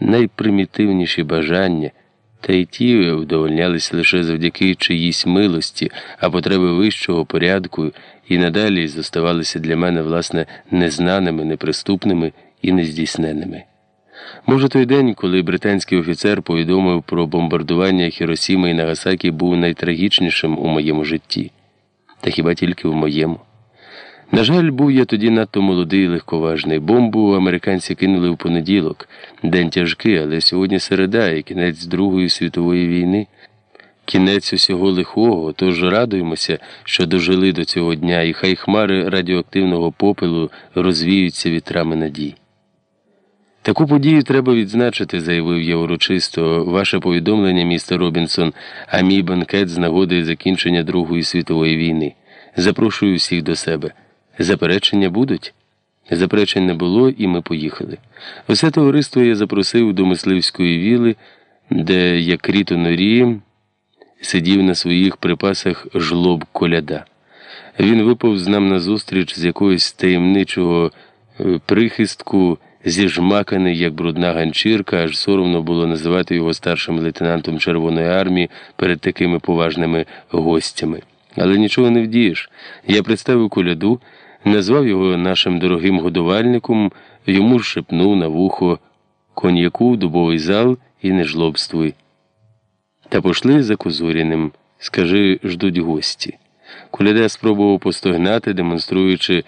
найпримітивніші бажання, та й ті вдовольнялися лише завдяки чиїсь милості, а потреби вищого порядку і надалі зоставалися для мене, власне, незнаними, неприступними і нездійсненними. Може, той день, коли британський офіцер повідомив про бомбардування Хіросіми і Нагасакі, був найтрагічнішим у моєму житті, та хіба тільки в моєму. На жаль, був я тоді надто молодий і легковажний. Бомбу американці кинули в понеділок, день тяжкий, але сьогодні середа і кінець Другої світової війни, кінець усього лихого, тож радуємося, що дожили до цього дня, і хай хмари радіоактивного попелу розвіються вітрами надій. Таку подію треба відзначити, заявив я урочисто, ваше повідомлення, містер Робінсон, а мій банкет з нагоди закінчення Другої світової війни. Запрошую всіх до себе. Заперечення будуть? Заперечень не було, і ми поїхали. Усе товариство я запросив до мисливської віли, де, як ріто норі, сидів на своїх припасах жлоб коляда. Він випав з нам назустріч з якогось таємничого е, прихистку, зіжмаканий, як брудна ганчірка, аж соромно було називати його старшим лейтенантом Червоної армії перед такими поважними гостями. Але нічого не вдієш. Я представив коляду назвав його нашим дорогим годувальником, йому шепнув на вухо коньяку дубовий зал і не жлобствуй. Та пошли за Козуріним. Скажи, ждуть гості. Куляда спробував постогнати, демонструючи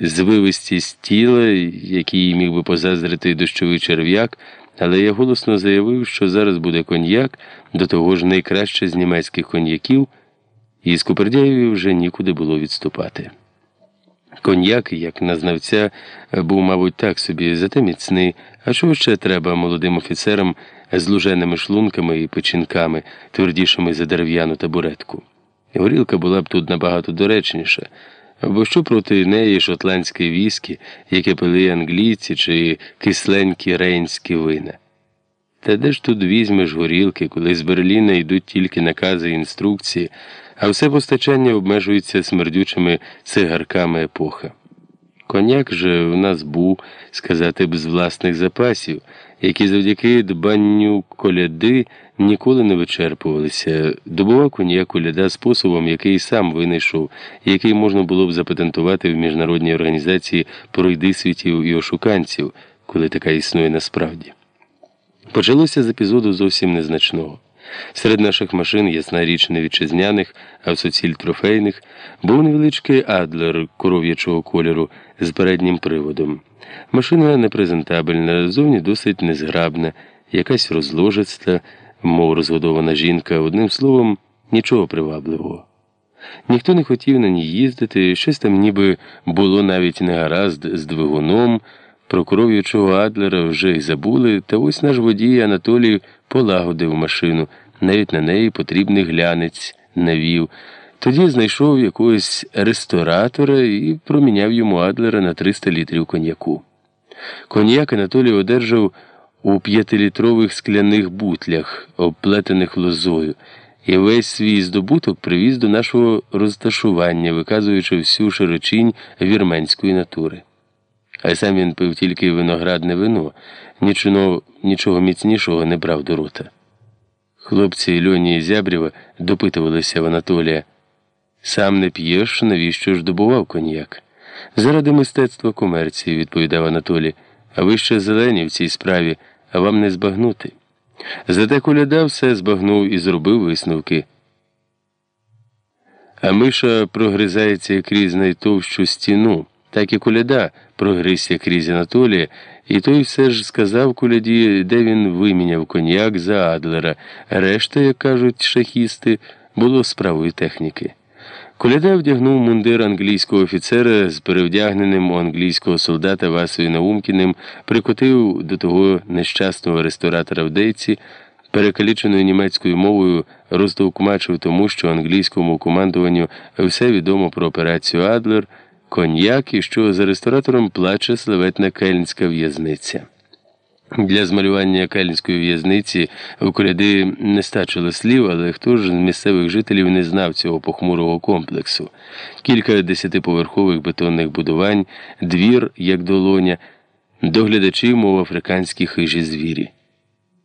звивистість тіла, який міг би позазрити дощовий черв'як, але я голосно заявив, що зараз буде коньяк, до того ж найкраще з німецьких коньяків, і з Купердяєві вже нікуди було відступати. Коньяк, як на знавця, був, мабуть, так собі, зате міцний. А чого ще треба молодим офіцерам з луженими шлунками і печінками, твердішими за дерев'яну табуретку? Горілка була б тут набагато доречніша, бо що проти неї шотландське віскі, яке пили англійці чи кисленькі рейнські вина? Та де ж тут візьмеш горілки, коли з Берліна йдуть тільки накази і інструкції? а все постачання обмежується смердючими цигарками епоха. Коняк же в нас був, сказати б, з власних запасів, які завдяки дбанню коляди ніколи не вичерпувалися. Добував коньяк коляда способом, який сам винайшов, який можна було б запатентувати в міжнародній організації пройдисвітів і ошуканців, коли така існує насправді. Почалося з епізоду зовсім незначного. Серед наших машин, ясна річ не вітчизняних, а в суціль трофейних, був невеличкий адлер коров'ячого кольору з переднім приводом. Машина непрезентабельна, зовні досить незграбна, якась розложиста, мов розгодована жінка, одним словом, нічого привабливого. Ніхто не хотів на ній їздити, щось там ніби було навіть негаразд з двигуном. Про коров'ячого Адлера вже й забули, та ось наш водій Анатолій полагодив машину, навіть на неї потрібний глянець навів. Тоді знайшов якогось ресторатора і проміняв йому Адлера на 300 літрів коньяку. Коньяк Анатолій одержав у п'ятилітрових скляних бутлях, обплетених лозою, і весь свій здобуток привіз до нашого розташування, виказуючи всю широчінь вірменської натури. А й сам він пив тільки виноградне вино, нічого, нічого міцнішого не брав до рота. Хлопці Льоні і Зябрєва допитувалися в Анатолія. Сам не п'єш, навіщо ж добував коньяк? Заради мистецтва комерції, відповідав Анатолій, а ви ще зелені в цій справі, а вам не збагнути. Зате коляда все збагнув і зробив висновки. А Миша прогризається крізь найтовщу стіну, так і коляда прогризся крізь Анатолія. І той все ж сказав куляді, де він виміняв коньяк за Адлера. Решта, як кажуть шахісти, було справою техніки. Коляда вдягнув мундир англійського офіцера з перевдягненим у англійського солдата Васою Наумкіним, прикотив до того нещасного ресторатора в Дейці, перекаліченою німецькою мовою роздовкмачив тому, що англійському командуванню все відомо про операцію Адлер коньяк і що за ресторатором плаче славетна кельнська в'язниця. Для змалювання кельнської в'язниці у коляди не стачило слів, але хто ж з місцевих жителів не знав цього похмурого комплексу? Кілька десятиповерхових бетонних будувань, двір, як долоня. Доглядачі, мов африканські хижі звірі.